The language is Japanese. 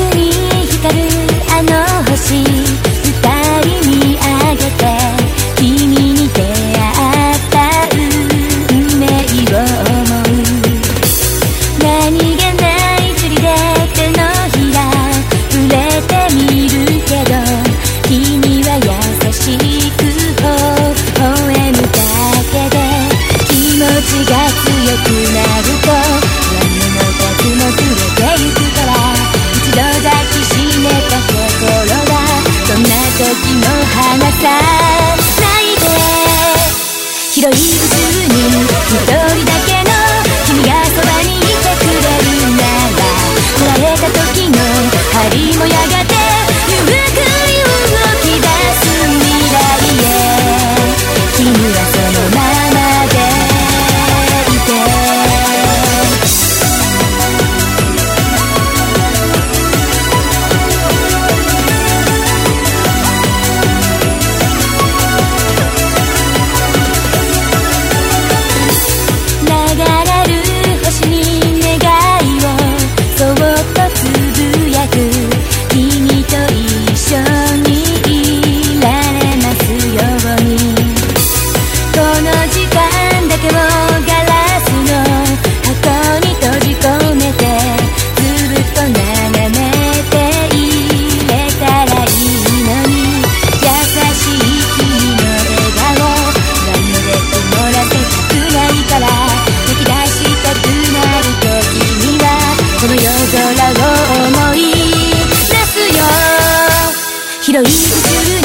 to 広い宇宙に一人だけを思い出すよ。広い宇宙